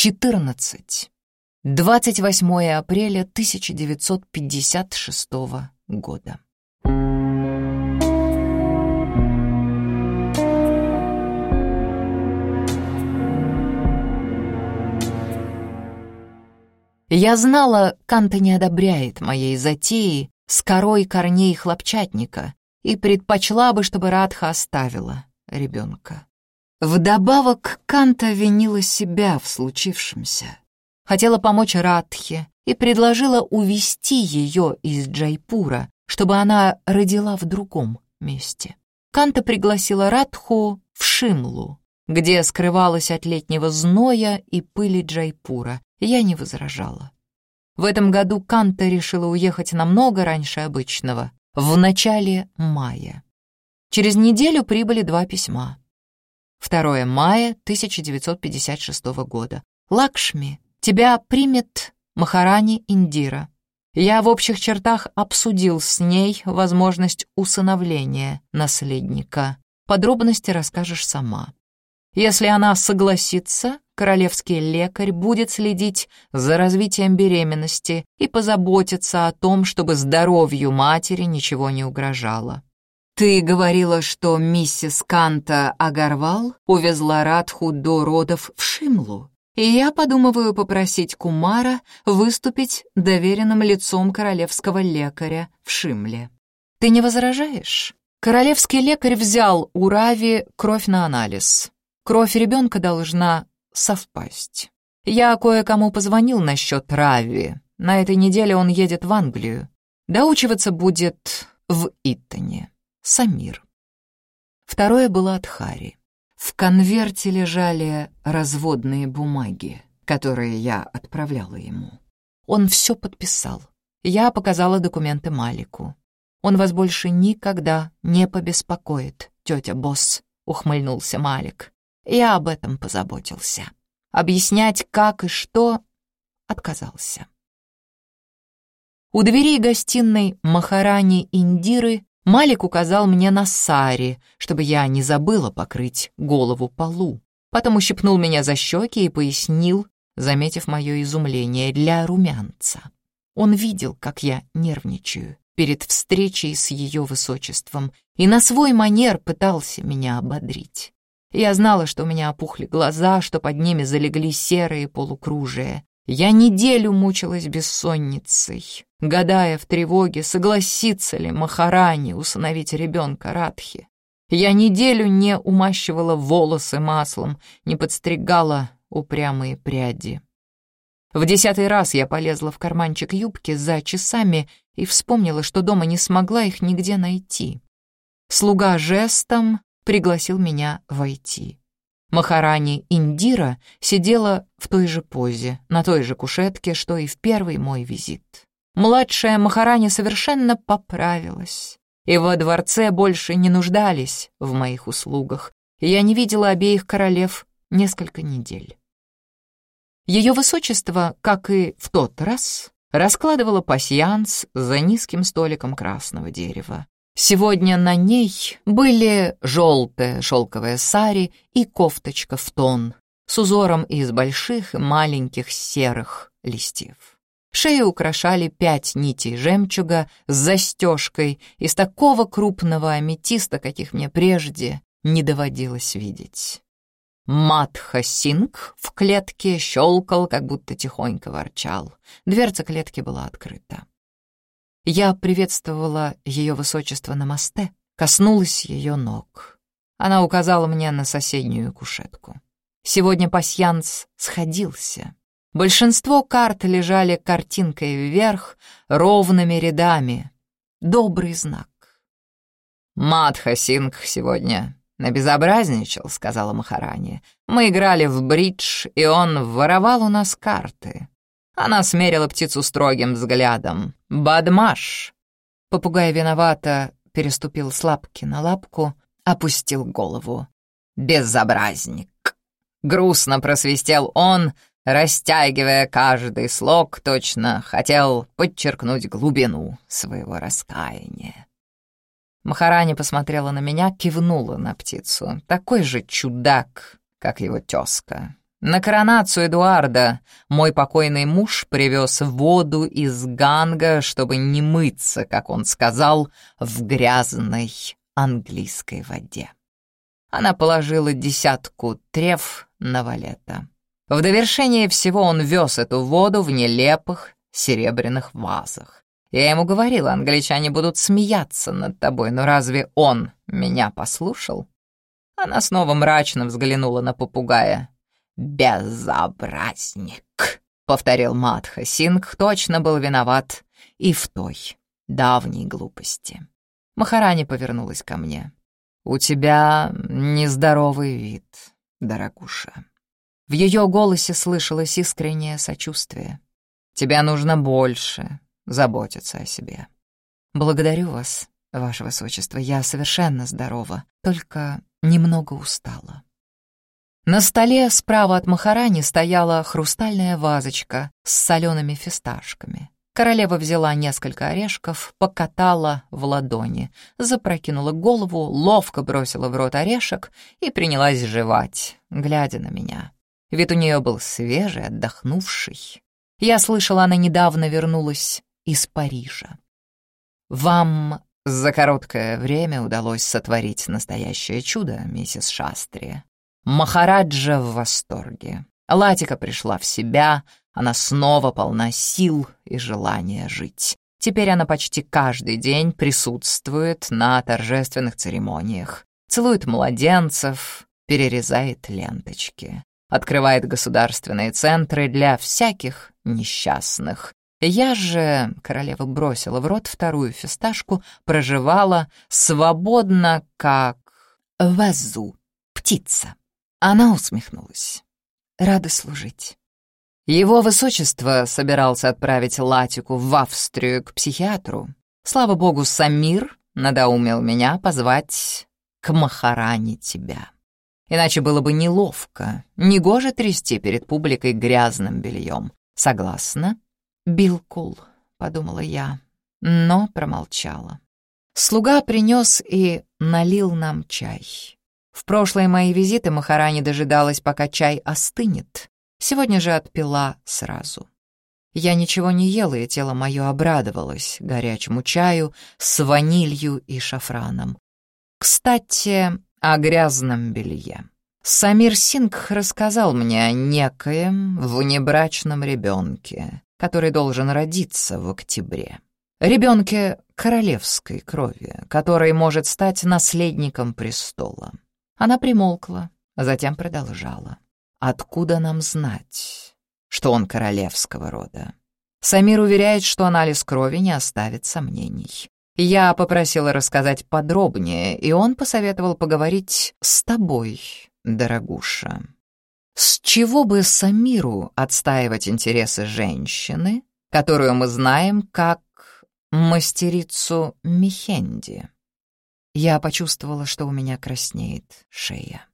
14. 28 апреля 1956 года. Я знала, Канта не одобряет моей затеи с корой корней хлопчатника и предпочла бы, чтобы Радха оставила ребенка. Вдобавок Канта винила себя в случившемся. Хотела помочь Радхе и предложила увести ее из Джайпура, чтобы она родила в другом месте. Канта пригласила Радху в Шимлу, где скрывалась от летнего зноя и пыли Джайпура. Я не возражала. В этом году Канта решила уехать намного раньше обычного, в начале мая. Через неделю прибыли два письма. 2 мая 1956 года. «Лакшми, тебя примет Махарани Индира. Я в общих чертах обсудил с ней возможность усыновления наследника. Подробности расскажешь сама. Если она согласится, королевский лекарь будет следить за развитием беременности и позаботиться о том, чтобы здоровью матери ничего не угрожало. «Ты говорила, что миссис Канта Агарвал увезла Радху до родов в Шимлу, и я подумываю попросить Кумара выступить доверенным лицом королевского лекаря в Шимле. Ты не возражаешь?» Королевский лекарь взял у Рави кровь на анализ. Кровь ребенка должна совпасть. Я кое-кому позвонил насчет Рави. На этой неделе он едет в Англию. Доучиваться будет в Иттоне. Самир. Второе было от Хари. В конверте лежали разводные бумаги, которые я отправляла ему. Он все подписал. Я показала документы Малику. «Он вас больше никогда не побеспокоит, тетя Босс», — ухмыльнулся Малик. «Я об этом позаботился. Объяснять, как и что, отказался». У дверей гостиной Махарани Индиры Малик указал мне на сари, чтобы я не забыла покрыть голову полу. Потом ущипнул меня за щеки и пояснил, заметив мое изумление, для румянца. Он видел, как я нервничаю перед встречей с ее высочеством и на свой манер пытался меня ободрить. Я знала, что у меня опухли глаза, что под ними залегли серые полукружия, я неделю мучилась бессонницей, гадая в тревоге, согласится ли Махарани усыновить ребенка Радхи. Я неделю не умащивала волосы маслом, не подстригала упрямые пряди. В десятый раз я полезла в карманчик юбки за часами и вспомнила, что дома не смогла их нигде найти. Слуга жестом пригласил меня войти. Махарани Индира сидела в той же позе, на той же кушетке, что и в первый мой визит. Младшая Махарани совершенно поправилась, и во дворце больше не нуждались в моих услугах, я не видела обеих королев несколько недель. Ее высочество, как и в тот раз, раскладывала пасьянс за низким столиком красного дерева. Сегодня на ней были желтая шелковая сари и кофточка в тон с узором из больших и маленьких серых листьев. Шею украшали пять нитей жемчуга с застежкой из такого крупного аметиста, каких мне прежде не доводилось видеть. Матха Синг в клетке щелкал, как будто тихонько ворчал. Дверца клетки была открыта. Я приветствовала ее высочество на мосте, коснулась ее ног. Она указала мне на соседнюю кушетку. Сегодня пасьянс сходился. Большинство карт лежали картинкой вверх, ровными рядами. Добрый знак. «Мадха Синг сегодня набезобразничал», — сказала Махарани. «Мы играли в бридж, и он воровал у нас карты. Она смерила птицу строгим взглядом. «Бадмаш!» Попугай виновато переступил с лапки на лапку, опустил голову. «Безобразник!» Грустно просвистел он, растягивая каждый слог, точно хотел подчеркнуть глубину своего раскаяния. Махарани посмотрела на меня, кивнула на птицу. Такой же чудак, как его тезка. На коронацию Эдуарда мой покойный муж привез воду из Ганга, чтобы не мыться, как он сказал, в грязной английской воде. Она положила десятку трев на валета. В довершение всего он вез эту воду в нелепых серебряных вазах. Я ему говорила, англичане будут смеяться над тобой, но разве он меня послушал? Она снова мрачно взглянула на попугая. «Безобразник!» — повторил Матха. Синг точно был виноват и в той давней глупости. Махарани повернулась ко мне. «У тебя нездоровый вид, дорогуша». В ее голосе слышалось искреннее сочувствие. «Тебе нужно больше заботиться о себе». «Благодарю вас, ваше высочество, я совершенно здорова, только немного устала». На столе справа от Махарани стояла хрустальная вазочка с солеными фисташками. Королева взяла несколько орешков, покатала в ладони, запрокинула голову, ловко бросила в рот орешек и принялась жевать, глядя на меня. Вид у нее был свежий, отдохнувший. Я слышала, она недавно вернулась из Парижа. «Вам за короткое время удалось сотворить настоящее чудо, миссис Шастри», Махараджа в восторге. Латика пришла в себя, она снова полна сил и желания жить. Теперь она почти каждый день присутствует на торжественных церемониях, целует младенцев, перерезает ленточки, открывает государственные центры для всяких несчастных. Я же, королева бросила в рот вторую фисташку, проживала свободно, как вазу, птица. Она усмехнулась. «Рада служить». Его высочество собирался отправить Латику в Австрию к психиатру. Слава богу, Самир надоумел меня позвать к Махаране тебя. Иначе было бы неловко, негоже трясти перед публикой грязным бельем. Согласна? Билкул, подумала я, но промолчала. Слуга принес и налил нам чай. В прошлые мои визиты Махарани дожидалась, пока чай остынет. Сегодня же отпила сразу. Я ничего не ела, и тело мое обрадовалось горячему чаю с ванилью и шафраном. Кстати, о грязном белье. Самир Сингх рассказал мне о некоем внебрачном ребенке, который должен родиться в октябре. Ребенке королевской крови, который может стать наследником престола. Она примолкла, затем продолжала. «Откуда нам знать, что он королевского рода?» Самир уверяет, что анализ крови не оставит сомнений. Я попросила рассказать подробнее, и он посоветовал поговорить с тобой, дорогуша. С чего бы Самиру отстаивать интересы женщины, которую мы знаем как мастерицу Михенди? Я почувствовала, что у меня краснеет шея.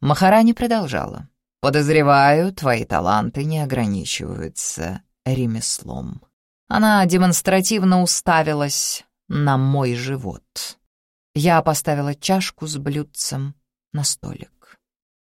Махарани продолжала. «Подозреваю, твои таланты не ограничиваются ремеслом». Она демонстративно уставилась на мой живот. Я поставила чашку с блюдцем на столик.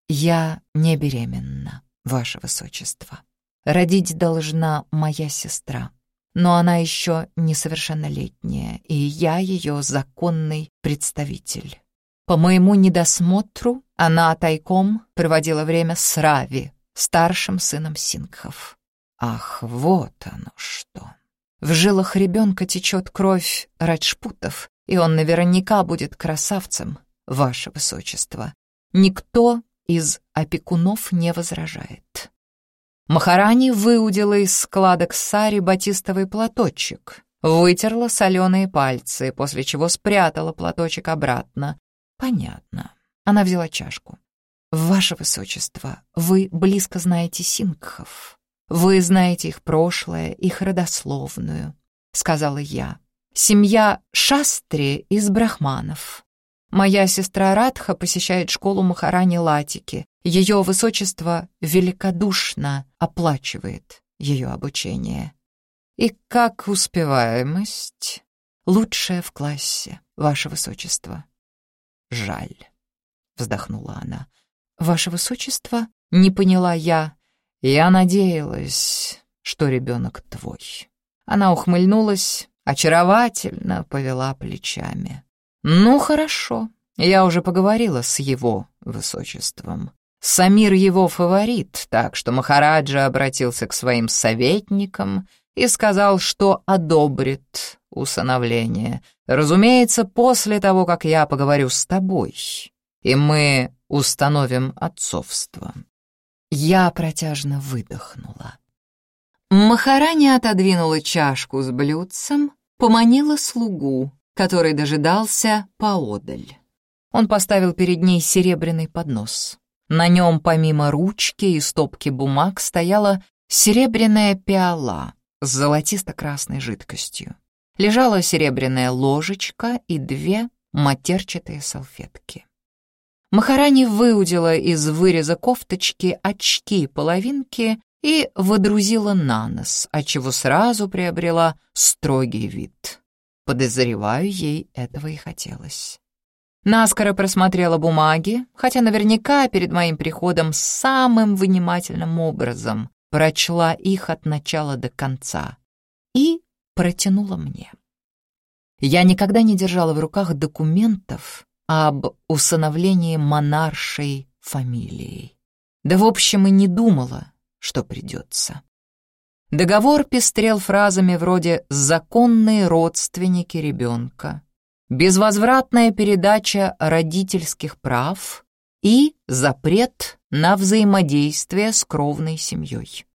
«Я не беременна, ваше высочество. Родить должна моя сестра но она еще несовершеннолетняя, и я ее законный представитель. По моему недосмотру она тайком проводила время с Рави, старшим сыном Сингхов. Ах, вот оно что. В жилах ребенка течет кровь Раджпутов, и он наверняка будет красавцем, ваше высочество. Никто из опекунов не возражает. Махарани выудила из складок сари батистовый платочек, вытерла соленые пальцы, после чего спрятала платочек обратно. Понятно. Она взяла чашку. «Ваше Высочество, вы близко знаете сингхов. Вы знаете их прошлое, их родословную», — сказала я. «Семья Шастри из брахманов. Моя сестра Радха посещает школу Махарани Латики. Ее высочество великодушно оплачивает ее обучение. И как успеваемость? Лучшая в классе, ваше высочество. Жаль, вздохнула она. Ваше высочество, Не поняла я. Я надеялась, что ребенок твой. Она ухмыльнулась, очаровательно повела плечами. Ну, хорошо, я уже поговорила с его высочеством. Самир его фаворит, так что Махараджа обратился к своим советникам и сказал, что одобрит усыновление. Разумеется, после того, как я поговорю с тобой, и мы установим отцовство. Я протяжно выдохнула. Махарани отодвинула чашку с блюдцем, поманила слугу, который дожидался поодаль. Он поставил перед ней серебряный поднос. На нем, помимо ручки и стопки бумаг, стояла серебряная пиала с золотисто-красной жидкостью. Лежала серебряная ложечка и две матерчатые салфетки. Махарани выудила из выреза кофточки очки-половинки и водрузила на нос, отчего сразу приобрела строгий вид. Подозреваю, ей этого и хотелось. Наскоро просмотрела бумаги, хотя наверняка перед моим приходом самым внимательным образом прочла их от начала до конца и протянула мне. Я никогда не держала в руках документов, об усыновлении монаршей фамилией. Да, в общем, и не думала, что придется. Договор пестрел фразами вроде «законные родственники ребенка», «безвозвратная передача родительских прав» и «запрет на взаимодействие с кровной семьей».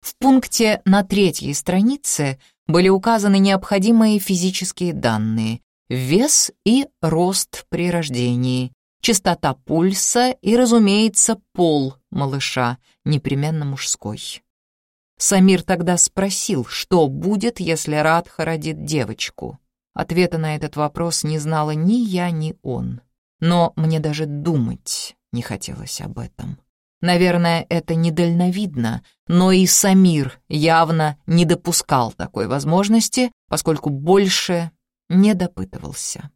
В пункте на третьей странице были указаны необходимые физические данные, вес и рост при рождении, частота пульса и, разумеется, пол малыша, непременно мужской. Самир тогда спросил, что будет, если Радха родит девочку. Ответа на этот вопрос не знала ни я, ни он. Но мне даже думать не хотелось об этом. Наверное, это недальновидно, но и Самир явно не допускал такой возможности, поскольку больше не допытывался.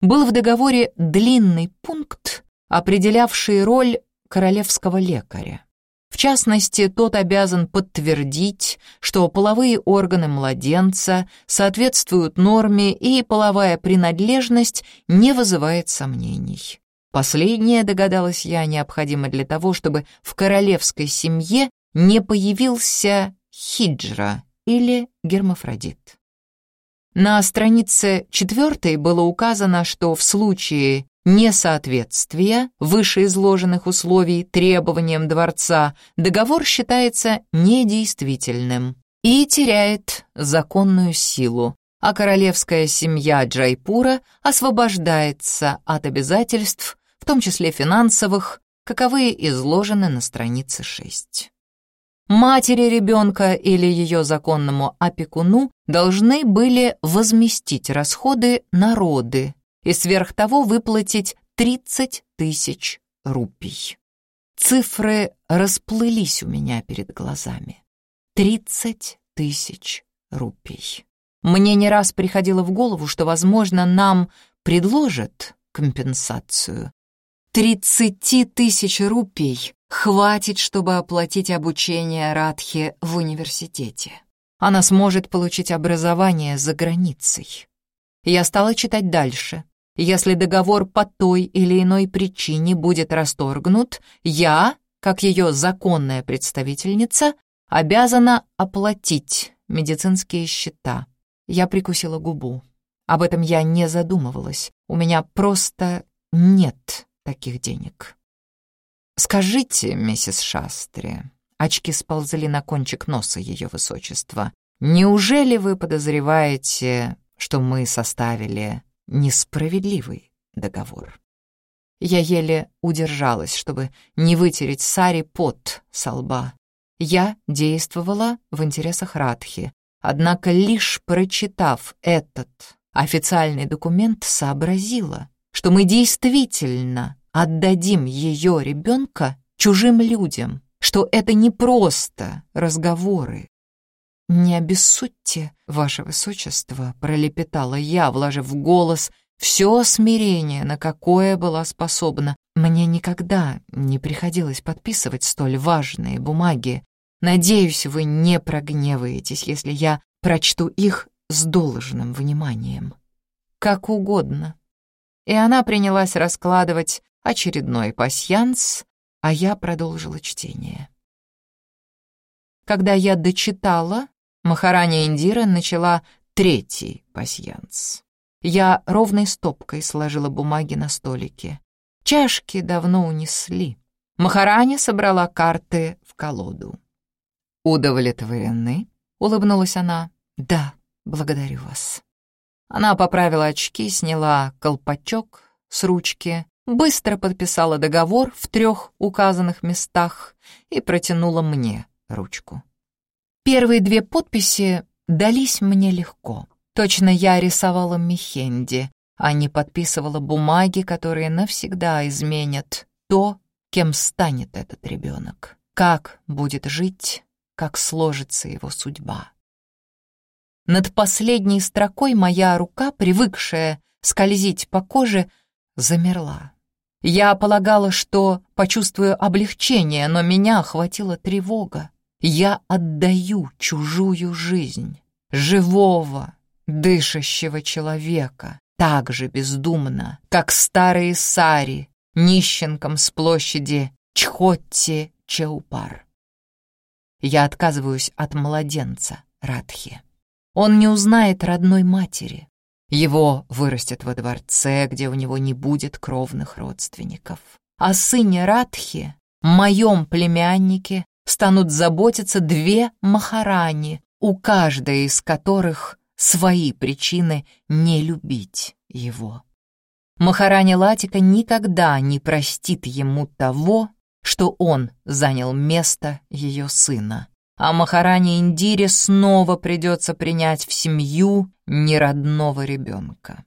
Был в договоре длинный пункт, определявший роль королевского лекаря. В частности, тот обязан подтвердить, что половые органы младенца соответствуют норме и половая принадлежность не вызывает сомнений. Последнее, догадалась я, необходимо для того, чтобы в королевской семье не появился хиджра или гермафродит. На странице четвертой было указано, что в случае несоответствия вышеизложенных условий требованиям дворца договор считается недействительным и теряет законную силу, а королевская семья Джайпура освобождается от обязательств, в том числе финансовых, каковые изложены на странице 6. Матери ребенка или ее законному опекуну должны были возместить расходы народы и сверх того выплатить 30 тысяч рупий. Цифры расплылись у меня перед глазами. 30 тысяч рупий. Мне не раз приходило в голову, что, возможно, нам предложат компенсацию. 30 тысяч рупий хватит, чтобы оплатить обучение Радхи в университете. Она сможет получить образование за границей. Я стала читать дальше. Если договор по той или иной причине будет расторгнут, я, как ее законная представительница, обязана оплатить медицинские счета. Я прикусила губу. Об этом я не задумывалась. У меня просто нет таких денег. «Скажите, миссис Шастри», очки сползли на кончик носа ее высочества, «неужели вы подозреваете, что мы составили несправедливый договор?» Я еле удержалась, чтобы не вытереть Сари пот со лба. Я действовала в интересах Радхи, однако лишь прочитав этот официальный документ, сообразила, что мы действительно отдадим ее ребенка чужим людям, что это не просто разговоры. «Не обессудьте, ваше высочество», — пролепетала я, вложив в голос все смирение, на какое была способна. Мне никогда не приходилось подписывать столь важные бумаги. Надеюсь, вы не прогневаетесь, если я прочту их с должным вниманием. Как угодно. И она принялась раскладывать очередной пасьянс, а я продолжила чтение. Когда я дочитала, Махараня Индира начала третий пасьянс. Я ровной стопкой сложила бумаги на столике. Чашки давно унесли. Махараня собрала карты в колоду. «Удовлетворены?» — улыбнулась она. «Да, благодарю вас». Она поправила очки, сняла колпачок с ручки, быстро подписала договор в трех указанных местах и протянула мне ручку. Первые две подписи дались мне легко. Точно я рисовала Мехенди, а не подписывала бумаги, которые навсегда изменят то, кем станет этот ребенок, как будет жить, как сложится его судьба. Над последней строкой моя рука, привыкшая скользить по коже, замерла. Я полагала, что почувствую облегчение, но меня охватила тревога. Я отдаю чужую жизнь, живого, дышащего человека, так же бездумно, как старые сари, нищенкам с площади Чхотти-Чеупар. Я отказываюсь от младенца Радхи. Он не узнает родной матери. Его вырастет во дворце, где у него не будет кровных родственников. О сыне Радхи, моем племяннике, станут заботиться две махарани, у каждой из которых свои причины не любить его. Махарани Латика никогда не простит ему того, что он занял место ее сына а Махаране Индире снова придется принять в семью неродного ребенка.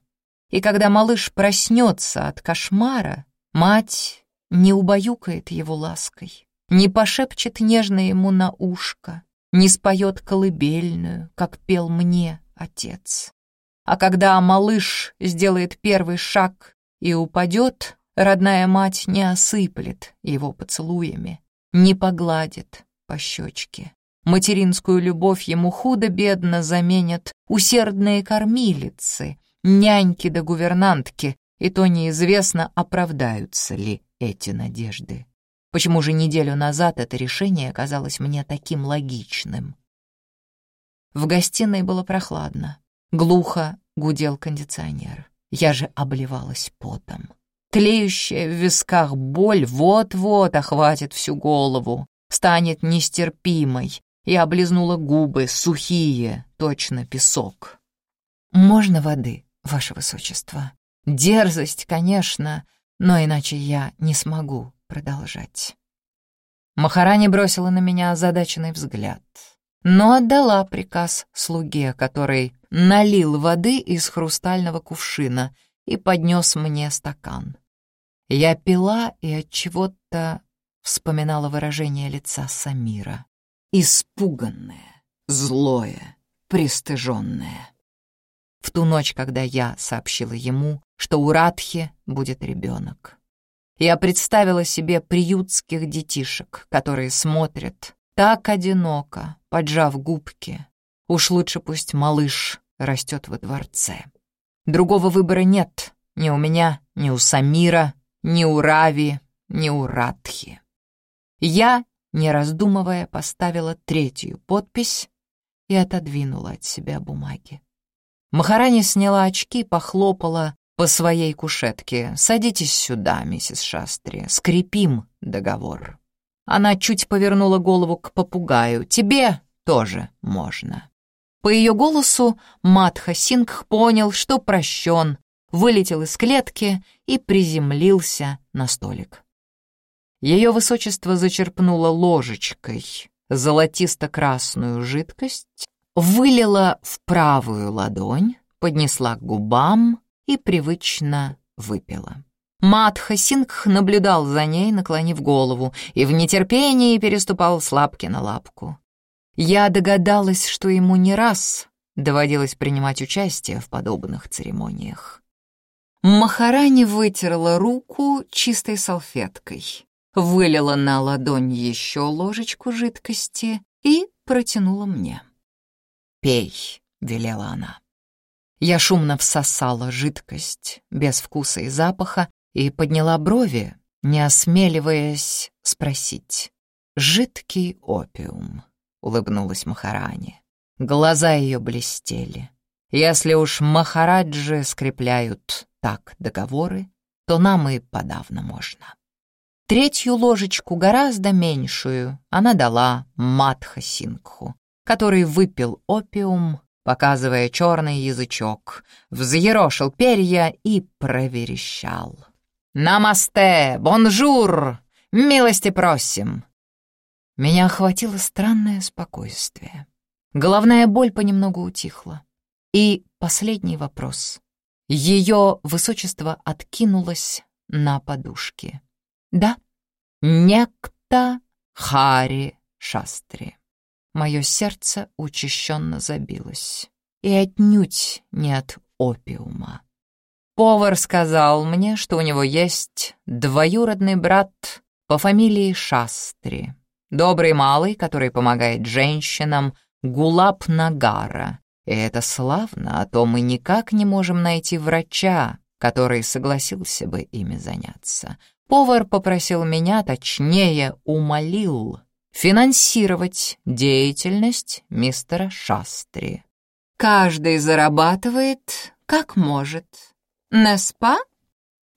И когда малыш проснется от кошмара, мать не убаюкает его лаской, не пошепчет нежно ему на ушко, не споет колыбельную, как пел мне отец. А когда малыш сделает первый шаг и упадет, родная мать не осыплет его поцелуями, не погладит по щечке, Материнскую любовь ему худо-бедно заменят усердные кормилицы, няньки да гувернантки, и то неизвестно, оправдаются ли эти надежды. Почему же неделю назад это решение оказалось мне таким логичным? В гостиной было прохладно. Глухо гудел кондиционер. Я же обливалась потом. Тлеющая в висках боль вот-вот охватит всю голову, станет нестерпимой, и облизнула губы, сухие, точно песок. «Можно воды, ваше высочество? Дерзость, конечно, но иначе я не смогу продолжать». Махарани бросила на меня озадаченный взгляд, но отдала приказ слуге, который налил воды из хрустального кувшина и поднес мне стакан. Я пила и от чего-то вспоминала выражение лица Самира испуганное, злое, пристыженное. В ту ночь, когда я сообщила ему, что у Радхи будет ребенок, я представила себе приютских детишек, которые смотрят так одиноко, поджав губки. Уж лучше пусть малыш растет во дворце. Другого выбора нет ни у меня, ни у Самира, ни у Рави, ни у Радхи. Я не раздумывая, поставила третью подпись и отодвинула от себя бумаги. Махарани сняла очки, похлопала по своей кушетке. «Садитесь сюда, миссис Шастри, скрепим договор». Она чуть повернула голову к попугаю. «Тебе тоже можно». По ее голосу Матха Сингх понял, что прощен, вылетел из клетки и приземлился на столик. Ее высочество зачерпнуло ложечкой золотисто-красную жидкость, вылила в правую ладонь, поднесла к губам и привычно выпила. Матха Сингх наблюдал за ней, наклонив голову, и в нетерпении переступал с лапки на лапку. Я догадалась, что ему не раз доводилось принимать участие в подобных церемониях. Махарани вытерла руку чистой салфеткой, вылила на ладонь еще ложечку жидкости и протянула мне. «Пей», — велела она. Я шумно всосала жидкость, без вкуса и запаха, и подняла брови, не осмеливаясь спросить. «Жидкий опиум», — улыбнулась Махарани. Глаза ее блестели. «Если уж Махараджи скрепляют так договоры, то нам и подавно можно». Третью ложечку, гораздо меньшую, она дала Матха Сингху, который выпил опиум, показывая черный язычок, взъерошил перья и проверещал. «Намасте! Бонжур! Милости просим!» Меня охватило странное спокойствие. Головная боль понемногу утихла. И последний вопрос. Ее высочество откинулось на подушке. «Да, некто Хари Шастри». Мое сердце учащенно забилось. И отнюдь не от опиума. Повар сказал мне, что у него есть двоюродный брат по фамилии Шастри, добрый малый, который помогает женщинам Гулаб Нагара. И это славно, а то мы никак не можем найти врача, который согласился бы ими заняться. Повар попросил меня, точнее, умолил финансировать деятельность мистера Шастри. Каждый зарабатывает как может. Неспа?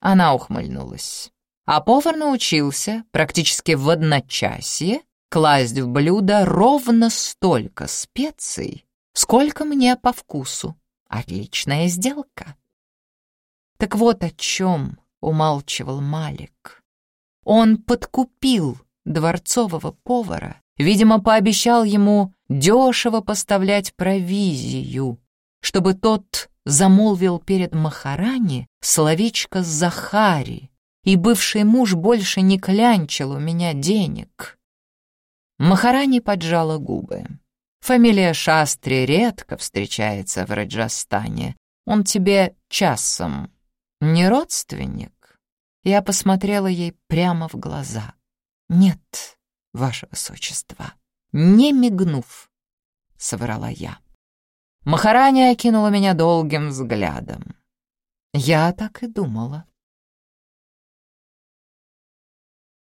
Она ухмыльнулась. А повар научился практически в одночасье класть в блюдо ровно столько специй, сколько мне по вкусу. Отличная сделка. Так вот о чем умалчивал Малик. Он подкупил дворцового повара, видимо, пообещал ему дешево поставлять провизию, чтобы тот замолвил перед Махарани словечко Захари, и бывший муж больше не клянчил у меня денег. Махарани поджала губы. Фамилия Шастри редко встречается в Раджастане. Он тебе часом не родственник? Я посмотрела ей прямо в глаза. «Нет, ваше высочество, не мигнув», — соврала я. Махараня окинула меня долгим взглядом. Я так и думала.